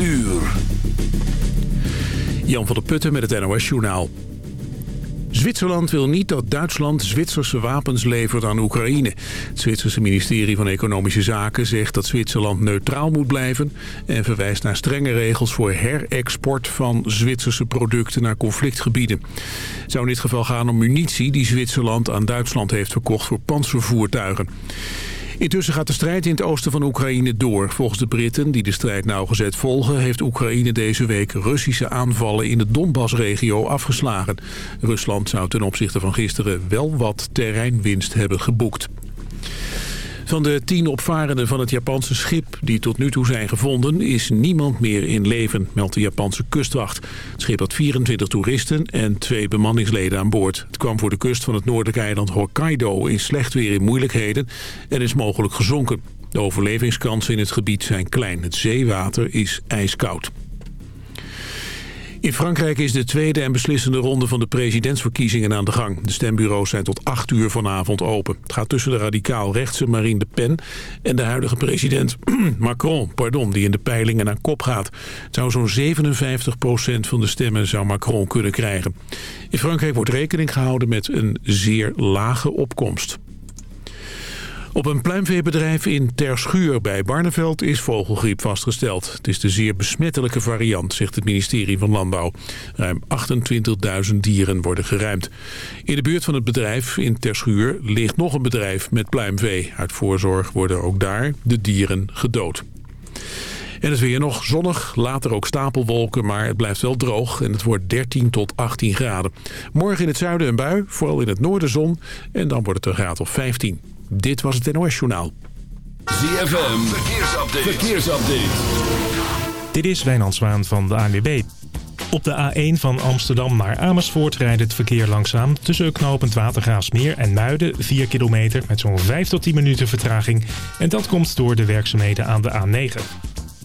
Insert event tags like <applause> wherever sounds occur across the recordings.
uur. Jan van der Putten met het NOS Journaal. Zwitserland wil niet dat Duitsland Zwitserse wapens levert aan Oekraïne. Het Zwitserse ministerie van Economische Zaken zegt dat Zwitserland neutraal moet blijven... en verwijst naar strenge regels voor herexport van Zwitserse producten naar conflictgebieden. Het zou in dit geval gaan om munitie die Zwitserland aan Duitsland heeft verkocht voor panzervoertuigen. Intussen gaat de strijd in het oosten van Oekraïne door. Volgens de Britten, die de strijd nauwgezet volgen... heeft Oekraïne deze week Russische aanvallen in de Donbass-regio afgeslagen. Rusland zou ten opzichte van gisteren wel wat terreinwinst hebben geboekt. Van de tien opvarenden van het Japanse schip die tot nu toe zijn gevonden... is niemand meer in leven, meldt de Japanse kustwacht. Het schip had 24 toeristen en twee bemanningsleden aan boord. Het kwam voor de kust van het noordelijke eiland Hokkaido... in slecht weer in moeilijkheden en is mogelijk gezonken. De overlevingskansen in het gebied zijn klein. Het zeewater is ijskoud. In Frankrijk is de tweede en beslissende ronde van de presidentsverkiezingen aan de gang. De stembureaus zijn tot 8 uur vanavond open. Het gaat tussen de radicaal-rechtse Marine Le Pen en de huidige president <clears throat> Macron, pardon, die in de peilingen naar kop gaat. Het zou zo'n 57% van de stemmen zou Macron kunnen krijgen. In Frankrijk wordt rekening gehouden met een zeer lage opkomst. Op een pluimveebedrijf in Terschuur bij Barneveld is vogelgriep vastgesteld. Het is de zeer besmettelijke variant, zegt het ministerie van Landbouw. Ruim 28.000 dieren worden geruimd. In de buurt van het bedrijf in Terschuur ligt nog een bedrijf met pluimvee. Uit voorzorg worden ook daar de dieren gedood. En het weer nog zonnig, later ook stapelwolken, maar het blijft wel droog en het wordt 13 tot 18 graden. Morgen in het zuiden een bui, vooral in het noorden zon en dan wordt het een graad of 15. Dit was het NOS Journaal. ZFM, verkeersupdate. verkeersupdate. Dit is Wijnand Zwaan van de ANWB. Op de A1 van Amsterdam naar Amersfoort rijdt het verkeer langzaam... tussen knooppunt Watergraafsmeer en Muiden, 4 kilometer... met zo'n 5 tot 10 minuten vertraging. En dat komt door de werkzaamheden aan de A9.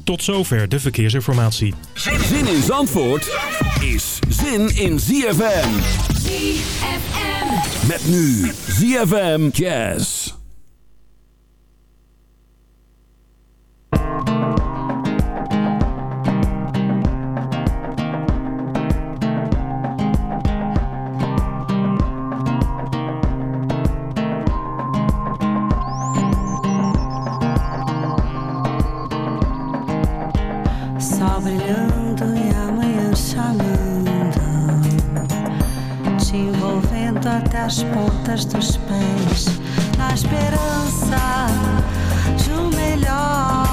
Tot zover de verkeersinformatie. Zin in Zandvoort is zin in ZFM. ZFM. Met nu ZFM Jazz. Brilhando e amanhã chamando, te envolvendo até as pontas dos pés, na esperança de um melhor,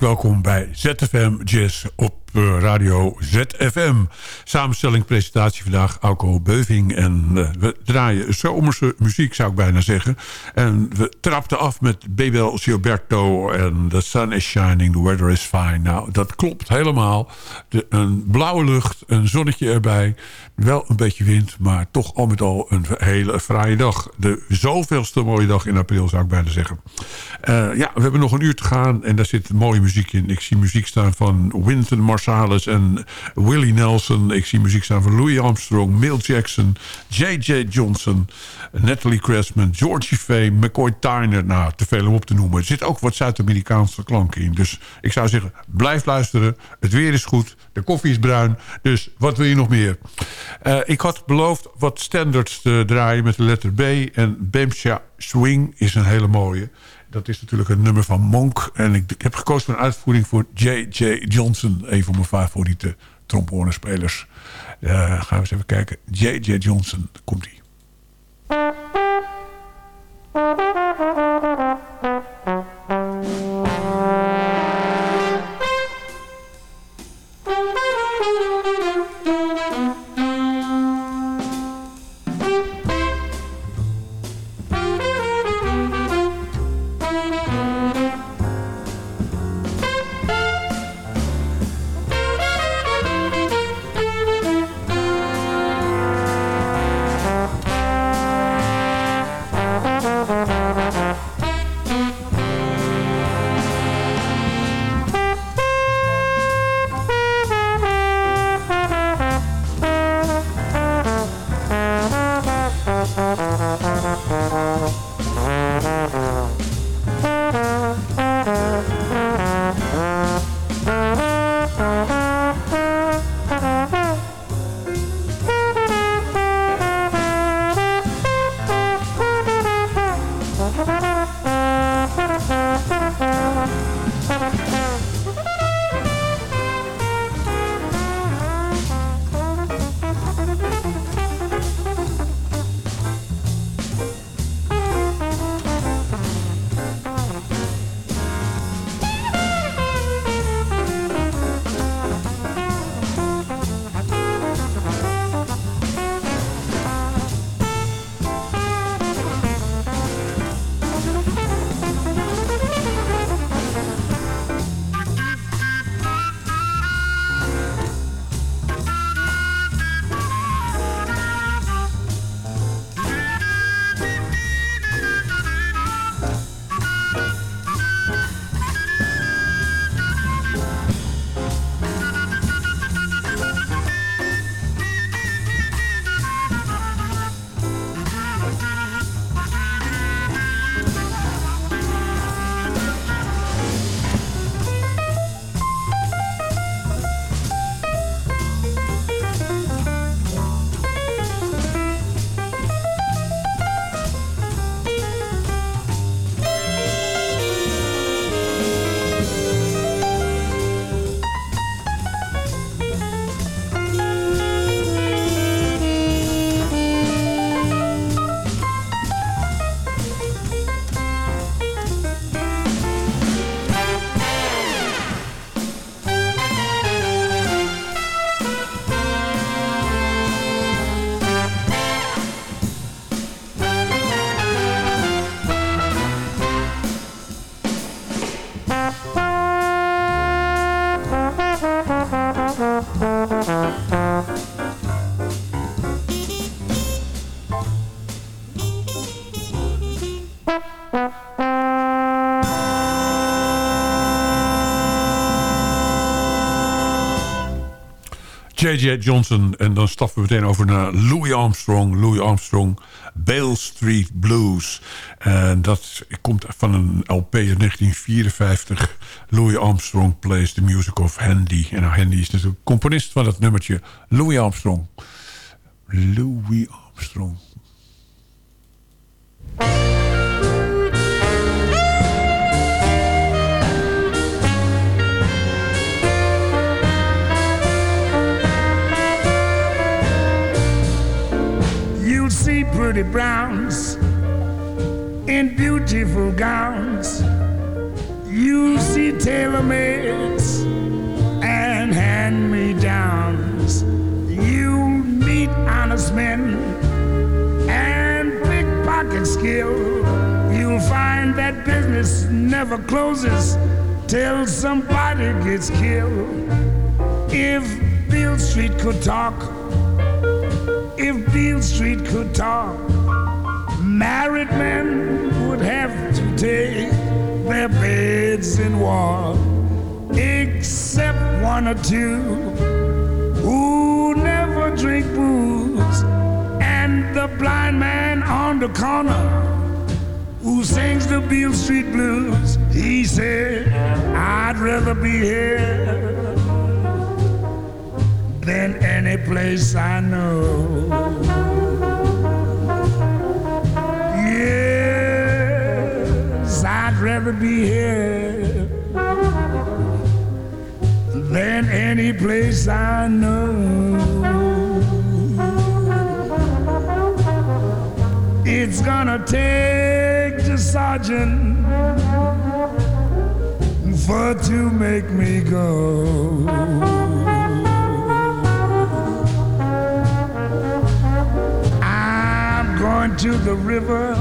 welkom bij ZFM Jazz op eh, radio ZFM. Samenstelling, presentatie vandaag, Alco Beuving. En uh, we draaien zomerse muziek, zou ik bijna zeggen. En we trapten af met Bebel Gilberto en The Sun is Shining, The Weather is Fine. Nou, dat klopt helemaal. De, een blauwe lucht, een zonnetje erbij. Wel een beetje wind, maar toch al met al een hele fraaie dag. De zoveelste mooie dag in april, zou ik bijna zeggen. Uh, ja, we hebben nog een uur te gaan en daar zit mooie muziek in. Ik zie muziek staan van Wynton Marsalis en Willie Nelson. Ik zie muziek staan van Louis Armstrong, Mill Jackson, J.J. Johnson, Natalie Cressman, Georgie Fay, McCoy Tyner. Nou, te veel om op te noemen. Er zit ook wat Zuid-Amerikaanse klanken in. Dus ik zou zeggen, blijf luisteren. Het weer is goed, de koffie is bruin. Dus wat wil je nog meer? Uh, ik had beloofd wat standards te draaien met de letter B. En Bemsha Swing is een hele mooie. Dat is natuurlijk een nummer van Monk. En ik, heb gekozen voor een uitvoering voor J.J. Johnson. Een van mijn favoriete tromponespelers. Gaan we eens even kijken. J.J. Johnson, komt J.J. Johnson. En dan stappen we meteen over naar Louis Armstrong. Louis Armstrong, Bale Street Blues. En dat komt van een LP in 1954. Louis Armstrong plays the music of Handy. En nou, Handy is natuurlijk componist van dat nummertje. Louis Armstrong. Louis Armstrong. See pretty browns in beautiful gowns. You see tailor-mades and hand-me-downs. You meet honest men and pickpocket skill. You'll find that business never closes till somebody gets killed. If Bill Street could talk, if Beale Street could talk, married men would have to take their beds and walk, except one or two who never drink booze, and the blind man on the corner who sings the Beale Street Blues. He said, I'd rather be here than any place I know. Yes, I'd rather be here than any place I know. It's gonna take the sergeant for to make me go. To the river,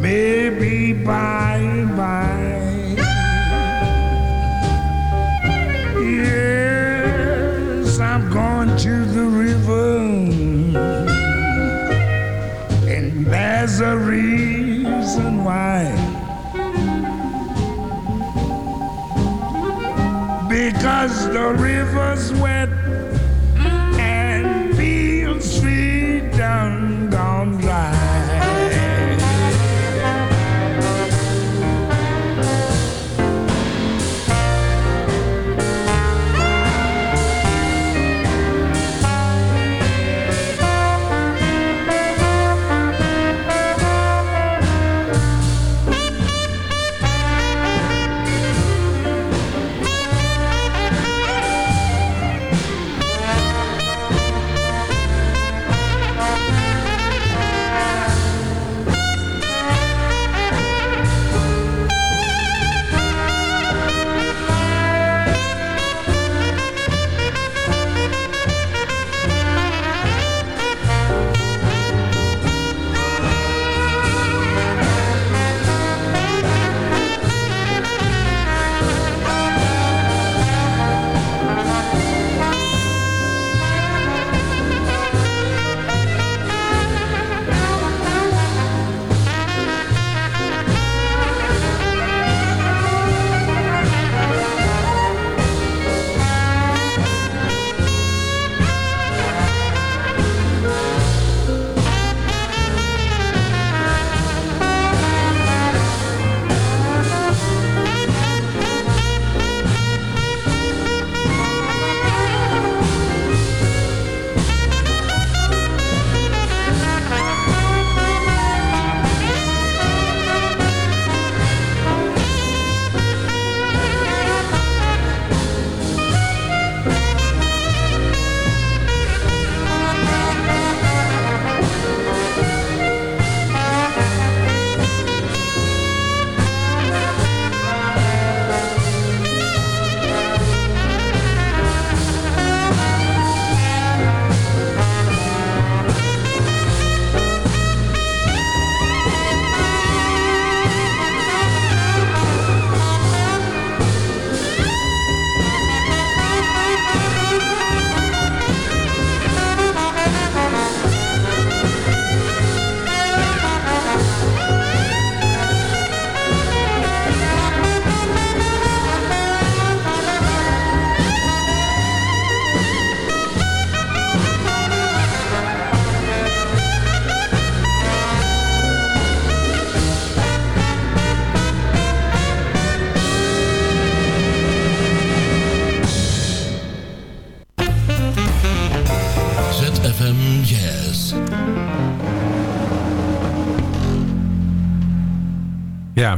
maybe by and by. Yes, I'm going to the river, and there's a reason why. Because the river's wet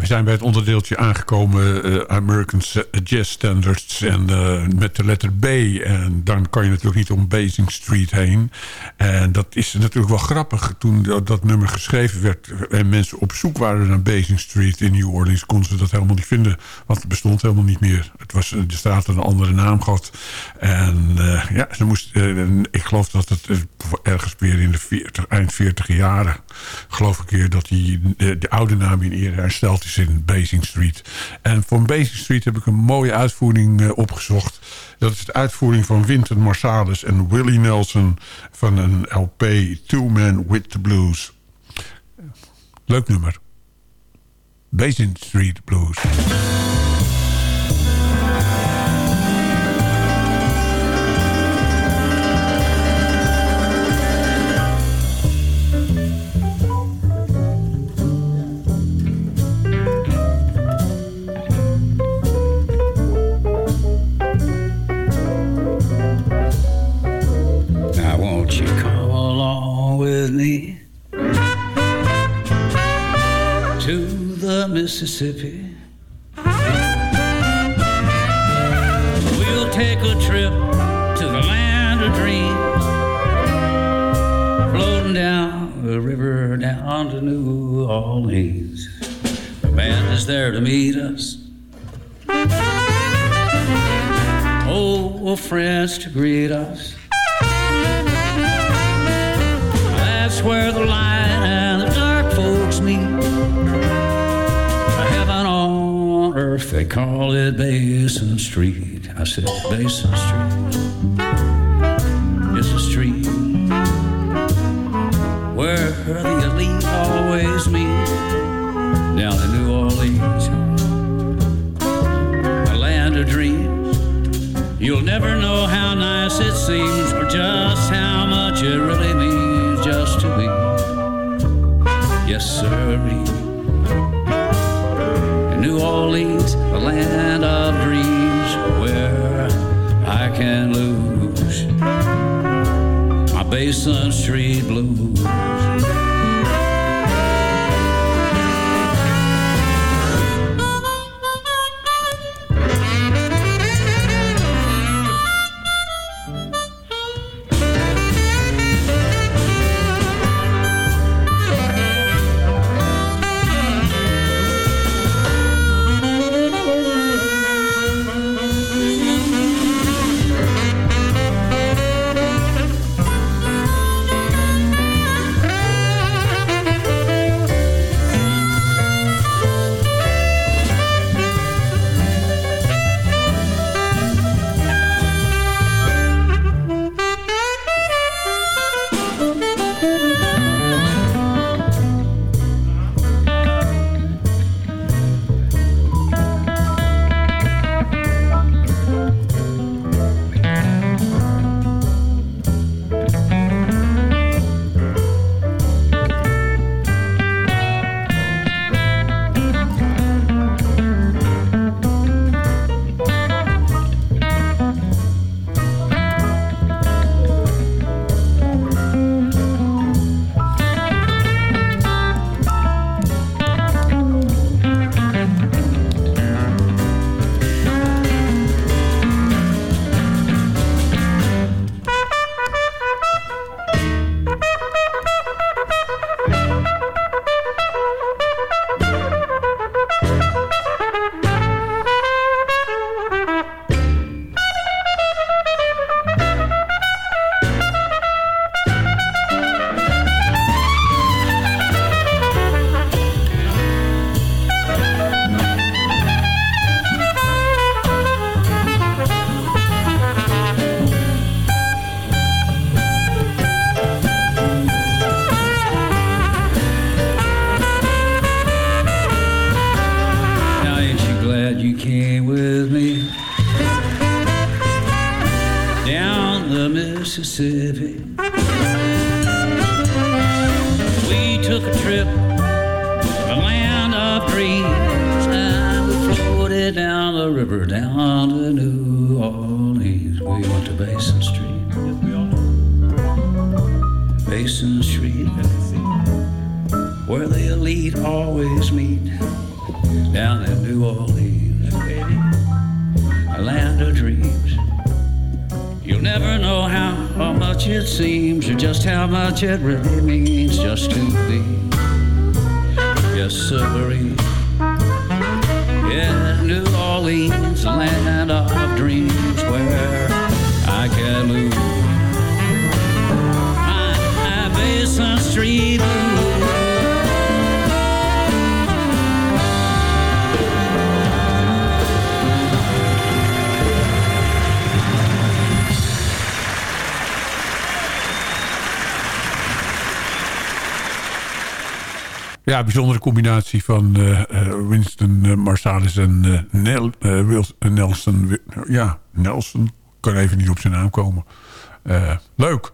We zijn bij het onderdeeltje aangekomen, uh, American Jazz Standards en uh, met de letter B. En dan kan je natuurlijk niet om Basing Street heen. En dat is natuurlijk wel grappig. Toen dat, nummer geschreven werd en mensen op zoek waren naar Basing Street in New Orleans... konden ze dat helemaal niet vinden, want het bestond helemaal niet meer. Het was, de straat een andere naam gehad. En ja, ze moest, ik geloof dat het ergens weer in de 40, eind 40 jaren... geloof ik weer dat die, de, de oude naam in ere hersteld is in Basing Street. En voor Basing Street heb ik een mooie uitvoering uh, opgezocht. Dat is de uitvoering van Wynton Marsalis en Willie Nelson... van een LP Two Men With The Blues. Leuk nummer. Basing Street Blues. Friends to greet us. That's where the light and the dark folks meet Heaven on earth, they call it Basin Street. I said, Basin Street. strip, a land of dreams, and we floated down the river, down to New Orleans. We went to Basin Street. Basin Street, where the elite always meet, down in New Orleans, a land of dreams. You'll never know how, how much it seems, or just how much it really means just to be. Yes, sirree. Yeah, New Orleans, a land of dreams where I can move my, my Basin Street Ja, bijzondere combinatie van eh, Winston eh, Marsalis en Nel, Wils- eh, Nelson. Ja, Nelson. Kan even niet op zijn naam komen. Leuk.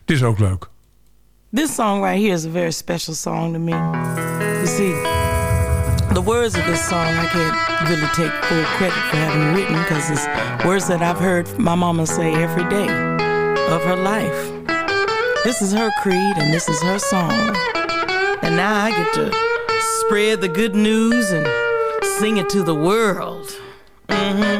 Het is ook leuk. This song right here is a very special song to me. You see, the words of this song I can't really take full credit for having written because it's words that I've heard my mama say every day of her life. This is her creed and this is her song. And now I get to spread the good news and sing it to the world. hmm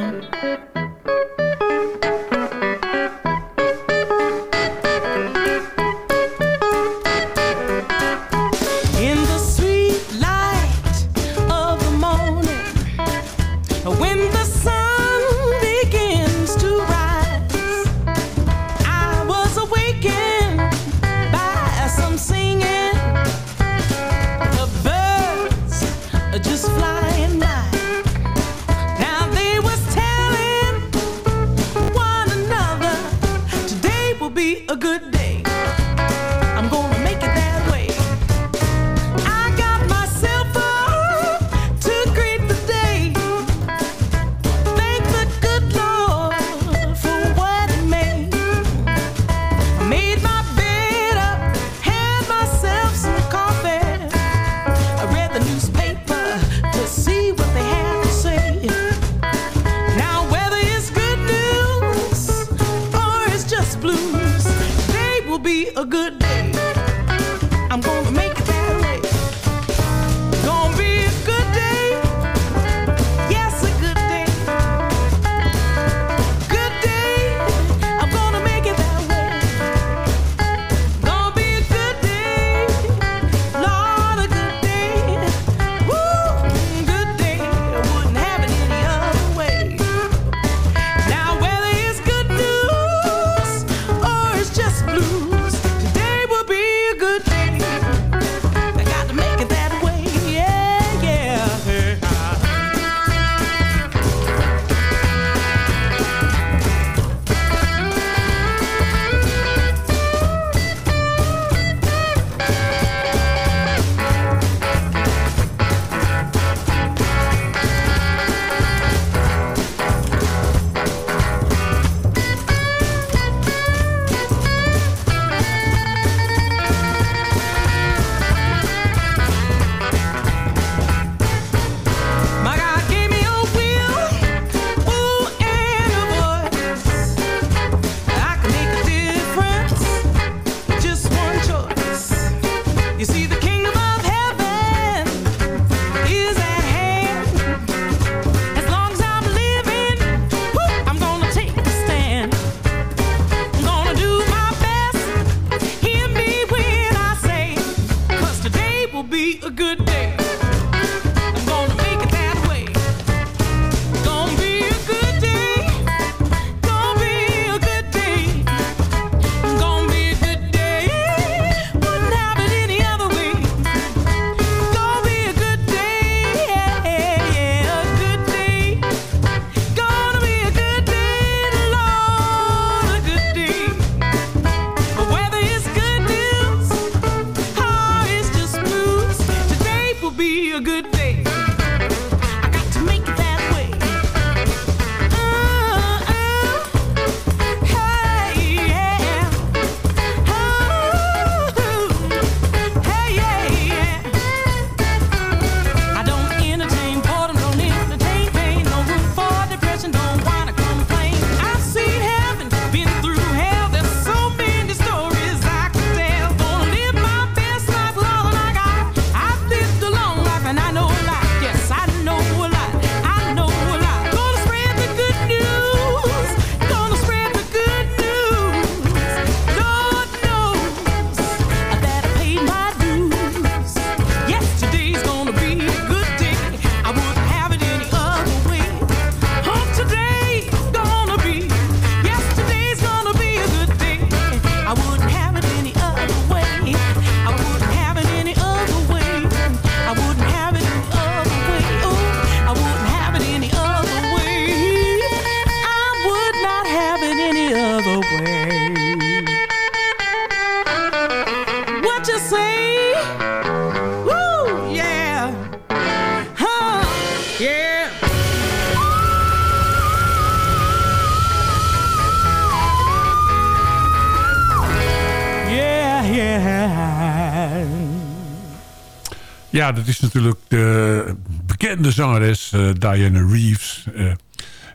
Ja, dat is natuurlijk de bekende zangeres uh, Diana Reeves. Uh,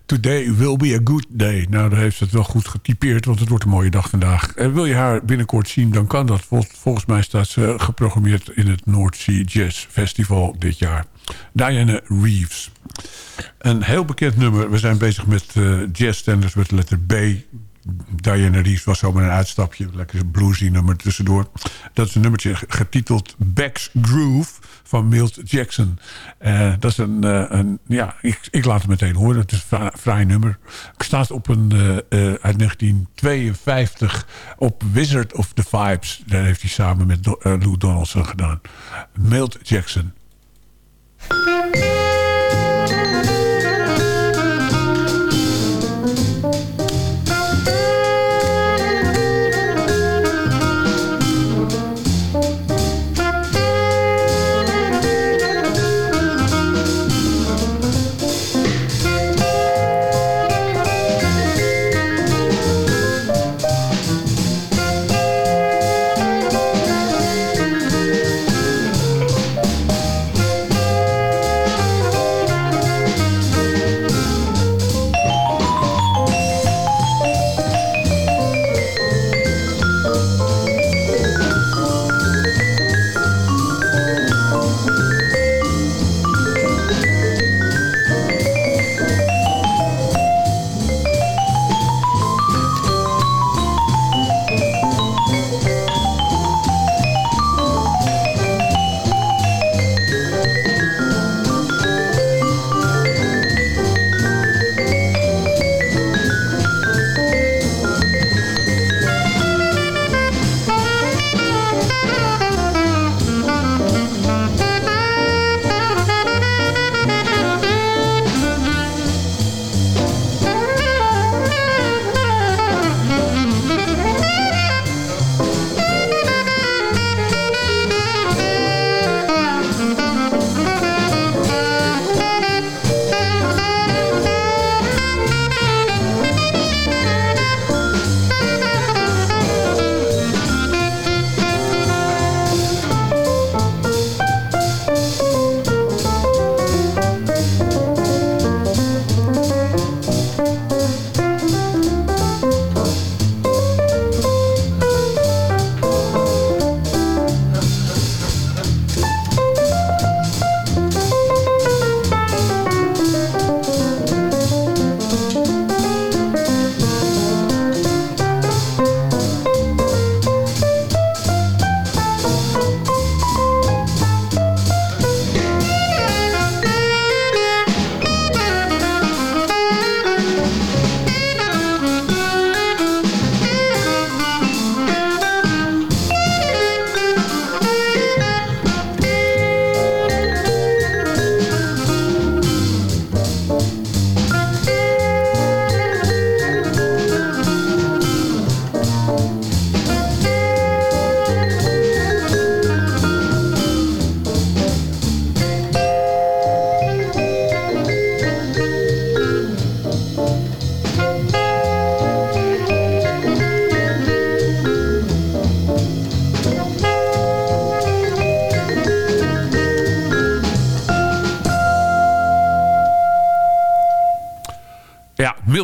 Today will be a good day. Nou, daar heeft ze het wel goed getypeerd, want het wordt een mooie dag vandaag. En wil je haar binnenkort zien, dan kan dat. volgens mij staat ze geprogrammeerd in het North Sea Jazz Festival dit jaar. Diana Reeves. Een heel bekend nummer. We zijn bezig met uh, jazzstanders met de letter B. Diana Reeves was zomaar een uitstapje. Lekker een bluesy nummer tussendoor. Dat is een nummertje getiteld Back's Groove van Milt Jackson. Uh, dat is een, uh, een ja, ik, laat het meteen horen. Het is een vrij nummer. Het staat op een, uh, uit 1952 op Wizard of the Vibes. Daar heeft hij samen met Lou Donaldson gedaan. Milt Jackson.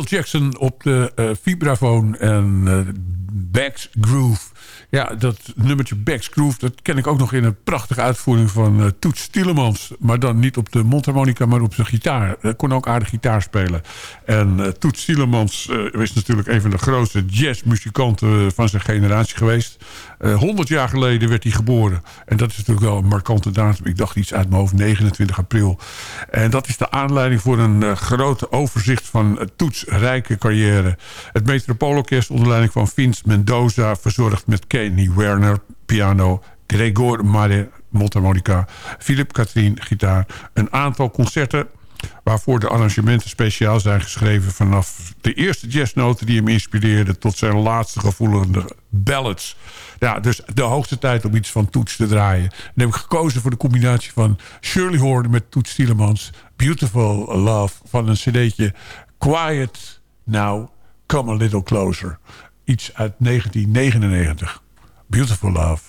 Jackson op de uh, vibrafoon en uh, Back's Groove. Ja, dat nummertje Back's Groove... dat ken ik ook nog in een prachtige uitvoering van uh, Toets Tielemans. Maar dan niet op de mondharmonica, maar op zijn gitaar. Hij kon ook aardig gitaar spelen. En uh, Toets Tielemans is natuurlijk een van de grootste jazzmuzikanten van zijn generatie geweest. 100 jaar geleden werd hij geboren. En dat is natuurlijk wel een markante datum. Ik dacht iets uit mijn hoofd, 29 april. En dat is de aanleiding voor een grote overzicht van Toets rijke carrière. Het Metropoolorkest onder leiding van Vince Mendoza... verzorgd met Kenny Werner, piano... Gregor Mare, mondharmonica... Philip Katrien, gitaar. Een aantal concerten waarvoor de arrangementen speciaal zijn geschreven... vanaf de eerste jazznoten die hem inspireerden... tot zijn laatste gevoelende ballads. Ja, dus de hoogste tijd om iets van Toets te draaien. En heb ik gekozen voor de combinatie van Shirley Horn met Toets Tielemans... Beautiful Love van een cd'tje Quiet Now, Come a Little Closer. Iets uit 1999. Beautiful Love.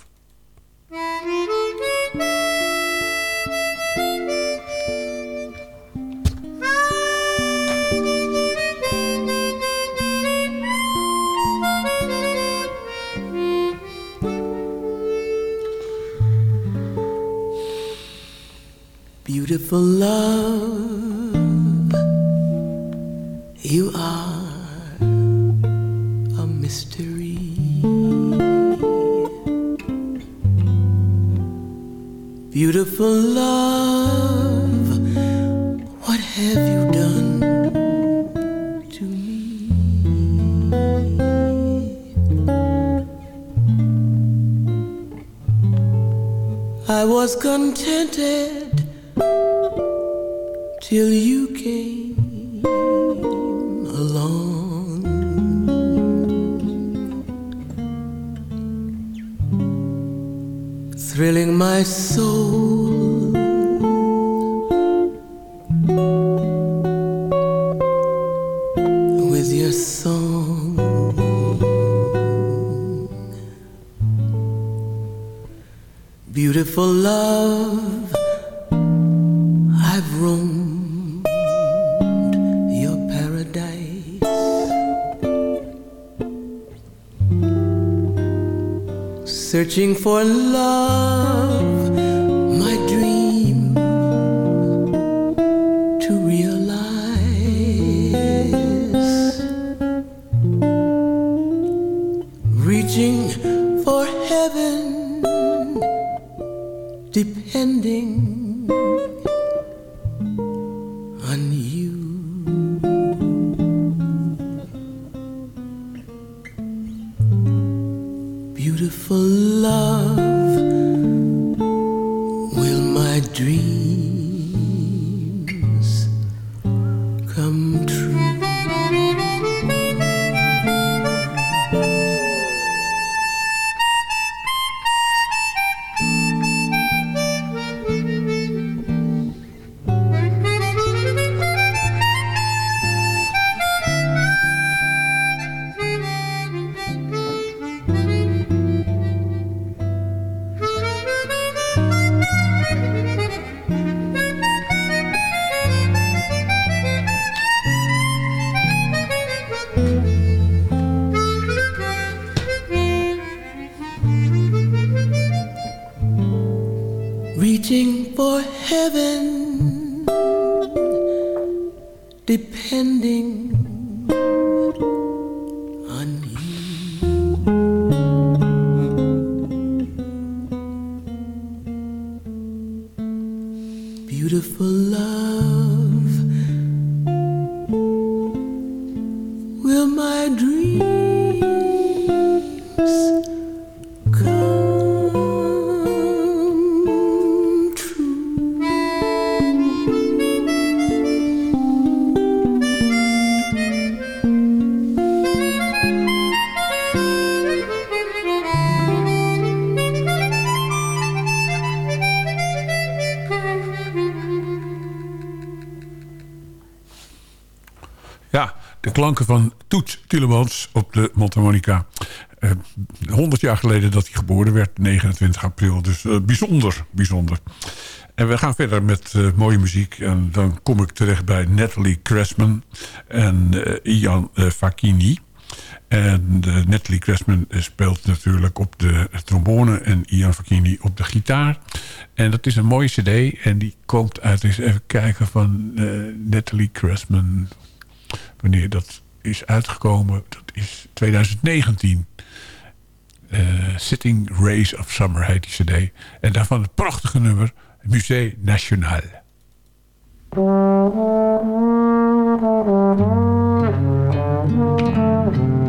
Beautiful love, you are a mystery. Beautiful love, what have you done to me? I was contented Searching for love, Beautiful love, will my dreams van Toets Tielemans op de mondharmonica. Eh 100 jaar geleden dat hij geboren werd, 29 april. Dus eh, bijzonder, bijzonder. En we gaan verder met eh, mooie muziek. En dan kom ik terecht bij Natalie Cressman en eh, Ian eh, Facchini. En eh, Natalie Cressman eh, speelt natuurlijk op de trombone... en Ian Facchini op de gitaar. En dat is een mooie cd. En die komt uit, eens even kijken, van eh, Natalie Cressman wanneer dat is uitgekomen. Dat is 2019. Eh, Sitting Rays of Summer heet die cd. En daarvan het prachtige nummer Musée National. Thank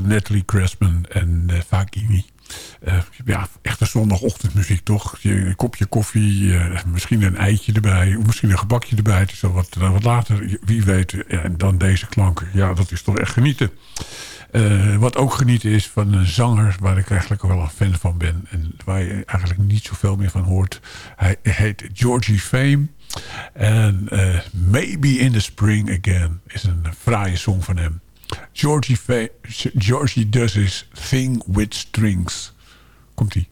van Natalie Cressman en uh, Fagini. Uh, ja, echte zondagochtendmuziek toch? een kopje koffie, uh, misschien een eitje erbij... of misschien een gebakje erbij. Het is wat, wat later, wie weet. En dan deze klanken. Ja, dat is toch echt genieten. Uh, wat ook genieten is van een zanger waar ik eigenlijk wel een fan van ben. En waar je eigenlijk niet zoveel meer van hoort. Hij heet Georgie Fame. En Maybe in the Spring Again is een fraaie song van hem. Georgie, Georgie does his thing with strings. Komt-ie.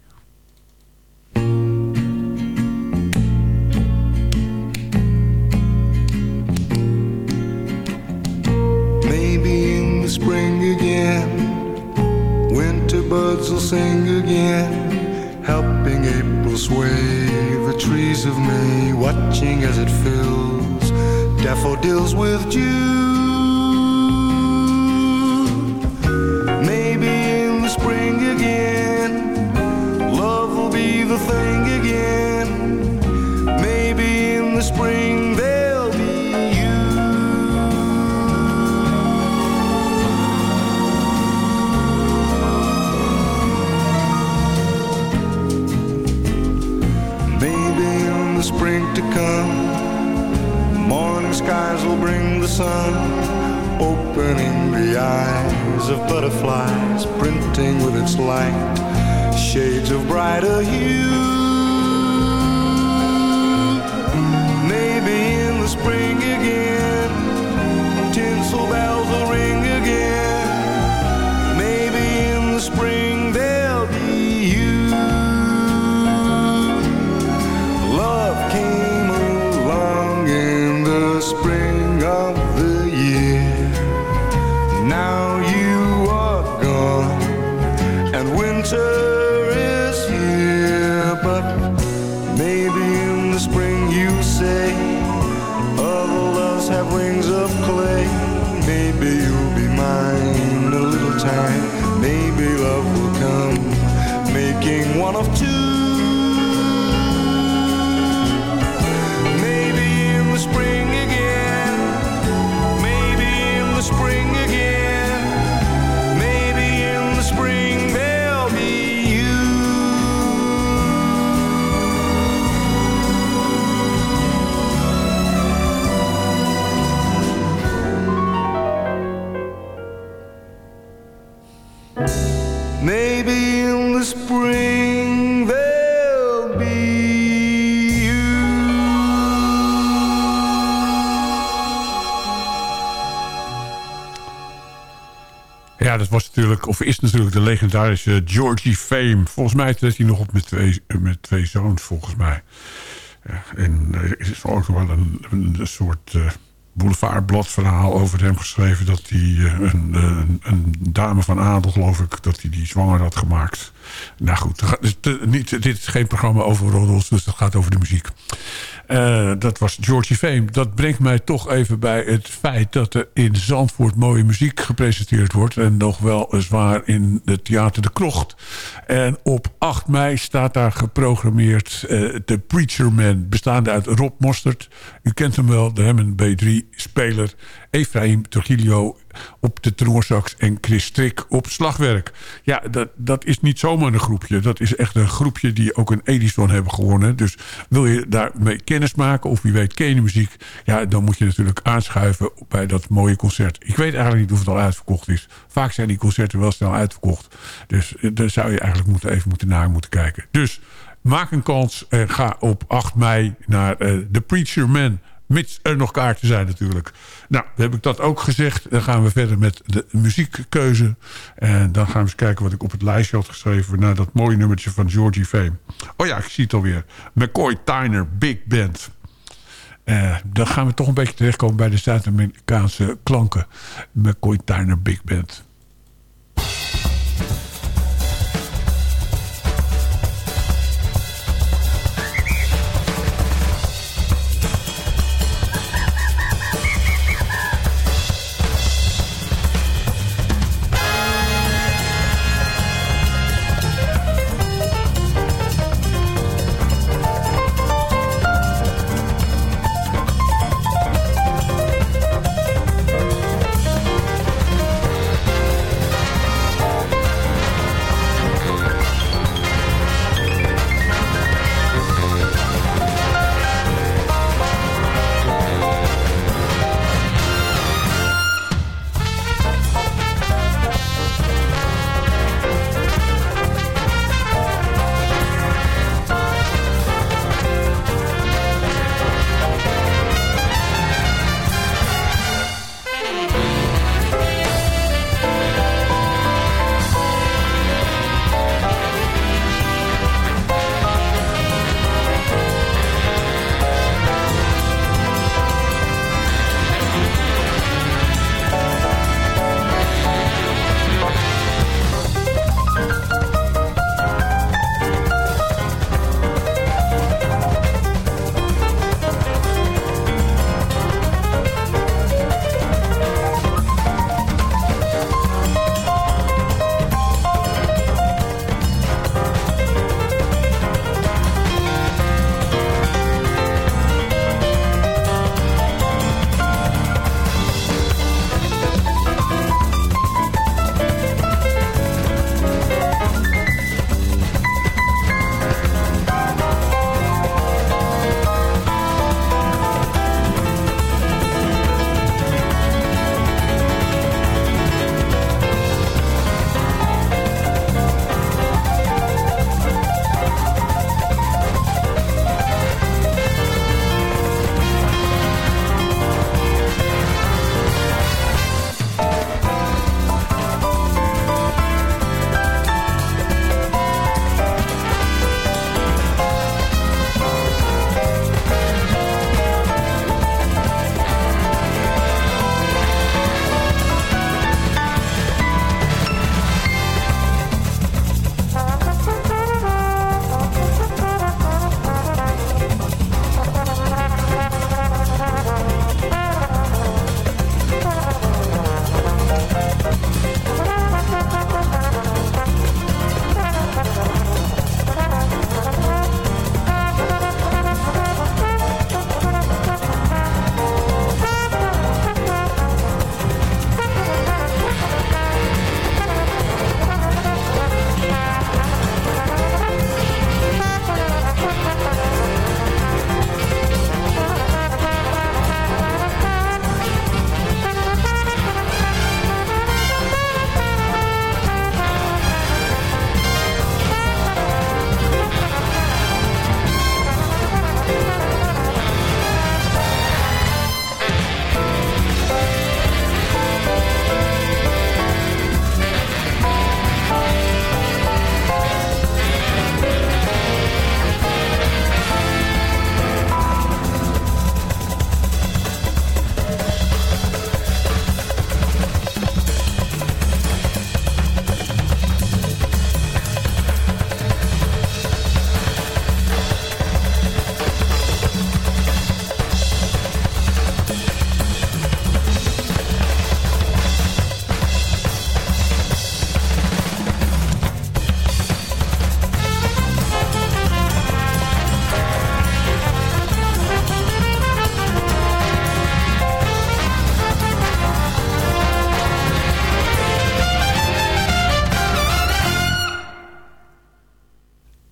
Maybe in the spring again Winter buds will sing again Helping April sway the trees of May Watching as it fills daffodils with dew opening the eyes of butterflies, printing with its light shades of brighter hue. Maybe in the spring there'll be you. Ja, dat was natuurlijk, of is natuurlijk de legendarische Georgie Fame. Volgens mij treedt hij nog op met twee, met twee zoons, volgens mij. Ja, en er is ook wel een, een soort eh, boulevardbladverhaal over hem geschreven... dat hij eh, een, een, een dame van adel, geloof ik, dat hij die zwanger had gemaakt. Nou goed, eh, niet, dit is geen programma over roddels, dus het gaat over de muziek. Eh, dat was Georgie Fame. Dat brengt mij toch even bij het feit dat er in Zandvoort mooie muziek gepresenteerd wordt. En nog wel zwaar in het Theater de Krocht. En op 8 mei staat daar geprogrammeerd eh The Preacher Man. Bestaande uit Rob Mostert. U kent hem wel, de Hammond B3-speler. Efraim Trujillo op de tenorsax en Chris Strik op slagwerk. Ja, dat, dat is niet zomaar een groepje. Dat is echt een groepje die ook een Edison hebben gewonnen. Dus wil je daarmee kennis maken of wie weet ken je muziek... ja, dan moet je natuurlijk aanschuiven bij dat mooie concert. Ik weet eigenlijk niet of het al uitverkocht is. Vaak zijn die concerten wel snel uitverkocht. Dus eh, daar zou je eigenlijk moeten, even moeten naar moeten kijken. Dus maak een kans en ga op 8 mei naar eh, The Preacher Man... Mits er nog kaarten zijn natuurlijk. Nou, heb ik dat ook gezegd. Dan gaan we verder met de muziekkeuze. En dan gaan we eens kijken wat ik op het lijstje had geschreven... naar dat mooie nummertje van Georgie Fame. Oh ja, ik zie het alweer. McCoy Tyner Big Band. Eh, dan gaan we toch een beetje terechtkomen bij de Zuid-Amerikaanse klanken. McCoy Tyner Big Band.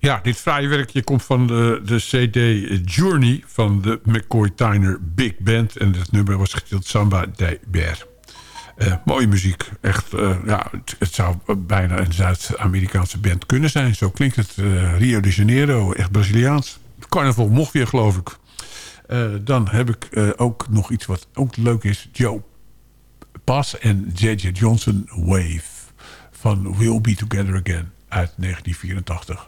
Ja, dit fraaie werkje komt van de, de CD Journey van de McCoy Tyner Big Band. En het nummer was getiteld Samba de Bear. Eh, mooie muziek. Echt, eh, ja, het, het zou bijna een Zuid-Amerikaanse band kunnen zijn. Zo klinkt het. eh, Rio de Janeiro, echt Braziliaans. Carnaval mocht weer, geloof ik. Dan heb ik ook nog iets wat ook leuk is. Joe Pass en J.J. Johnson Wave van We'll Be Together Again uit 1984.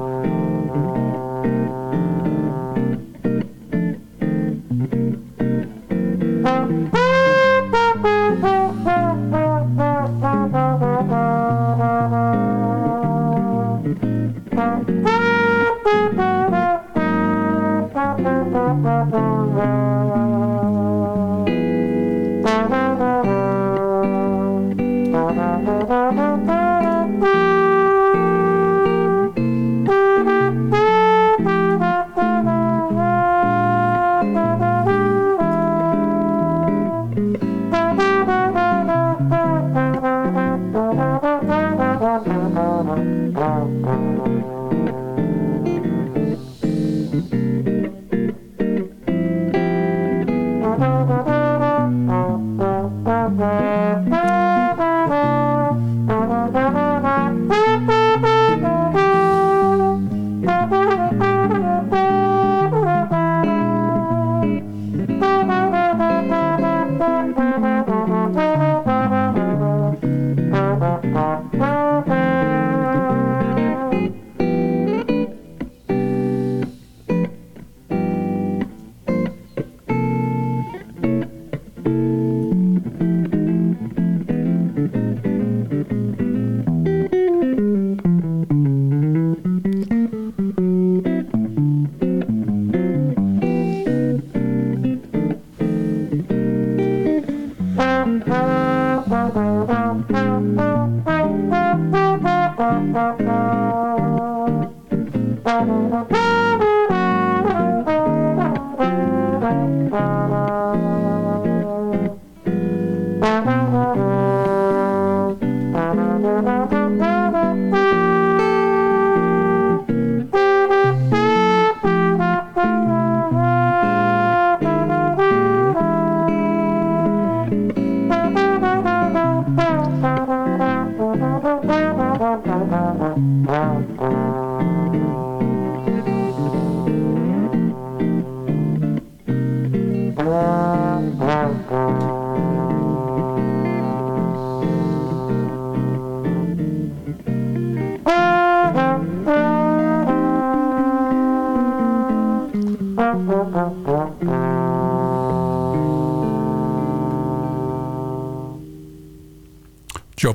Joe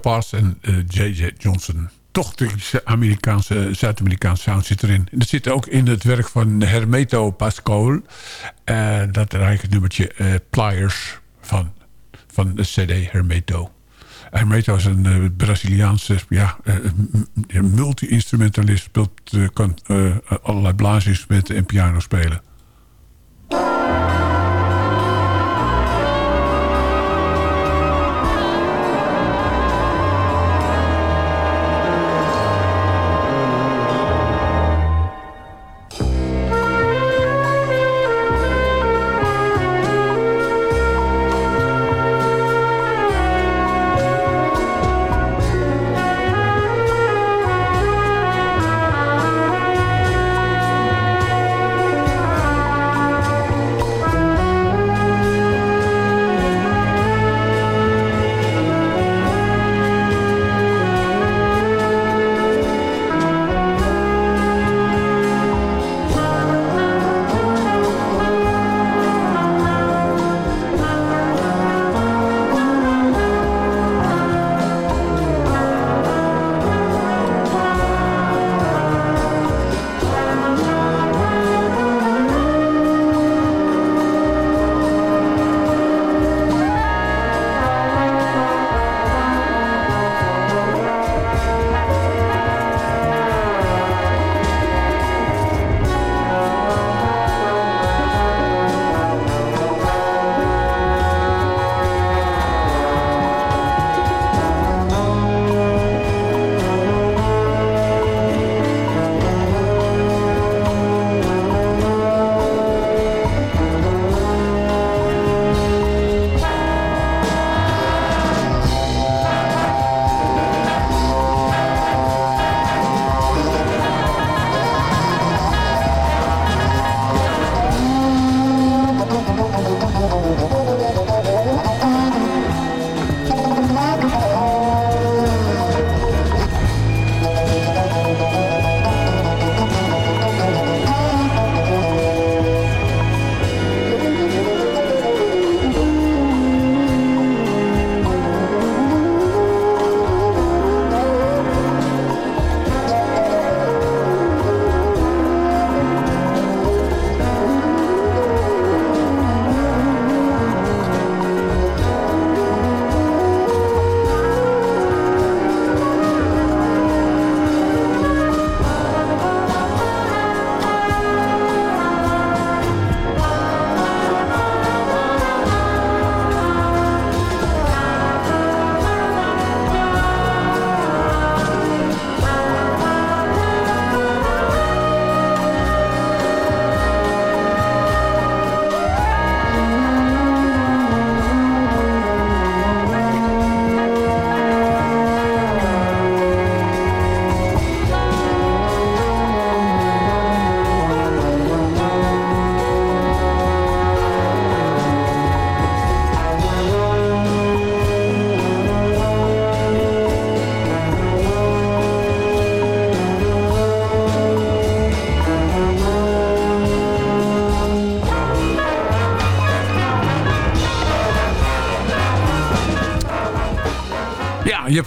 Pass en eh, J.J. Johnson. Toch typische Amerikaanse, Zuid-Amerikaanse sound zit erin. Dat zit ook in het werk van Hermeto Pascoal. En dat draai ik het nummertje eh, Pliers van, van de CD Hermeto. Hermeto is een eh, Braziliaanse ja, eh, m- multi-instrumentalist. Speelt, eh, kan eh, allerlei blaasinstrumenten en piano spelen.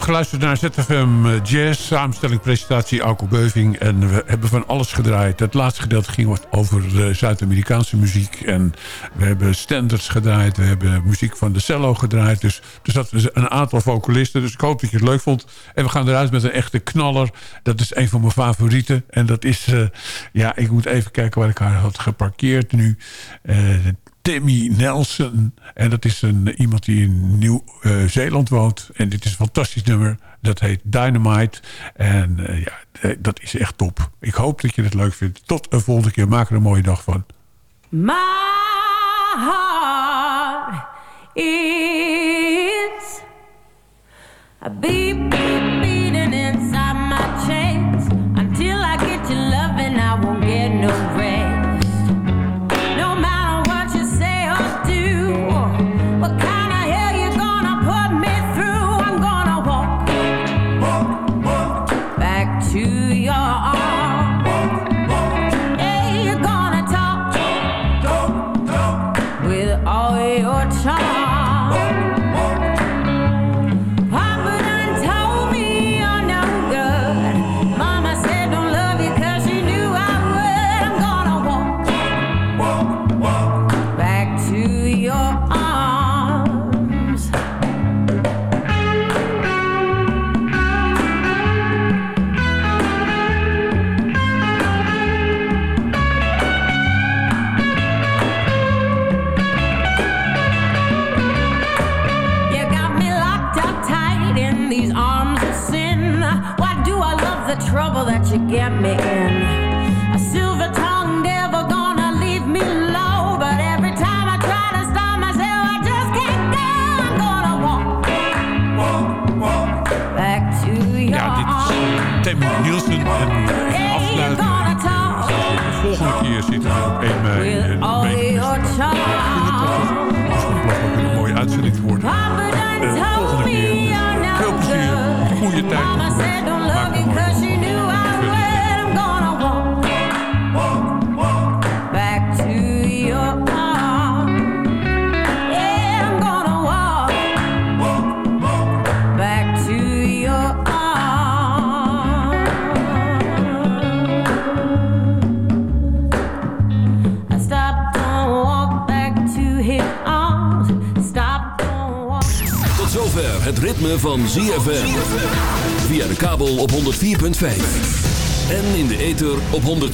Geluisterd naar ZFM eh, Jazz, samenstelling, presentatie, Alko Beuving. En we hebben van alles gedraaid. Het laatste gedeelte ging over uh, Zuid-Amerikaanse muziek. En we hebben standards gedraaid. We hebben muziek van de cello gedraaid. Dus er zat een aantal vocalisten. Dus ik hoop dat je het leuk vond. En we gaan eruit met een echte knaller. Dat is een van mijn favorieten. En dat is... Uh, ja, ik moet even kijken waar ik haar had geparkeerd nu. Timmy Nelson. En dat is een, iemand die in Nieuw-Zeeland woont. En dit is een fantastisch nummer. Dat heet Dynamite. En uh, ja, dat is echt top. Ik hoop dat je het leuk vindt. Tot een volgende keer. Maak er een mooie dag van. My heart is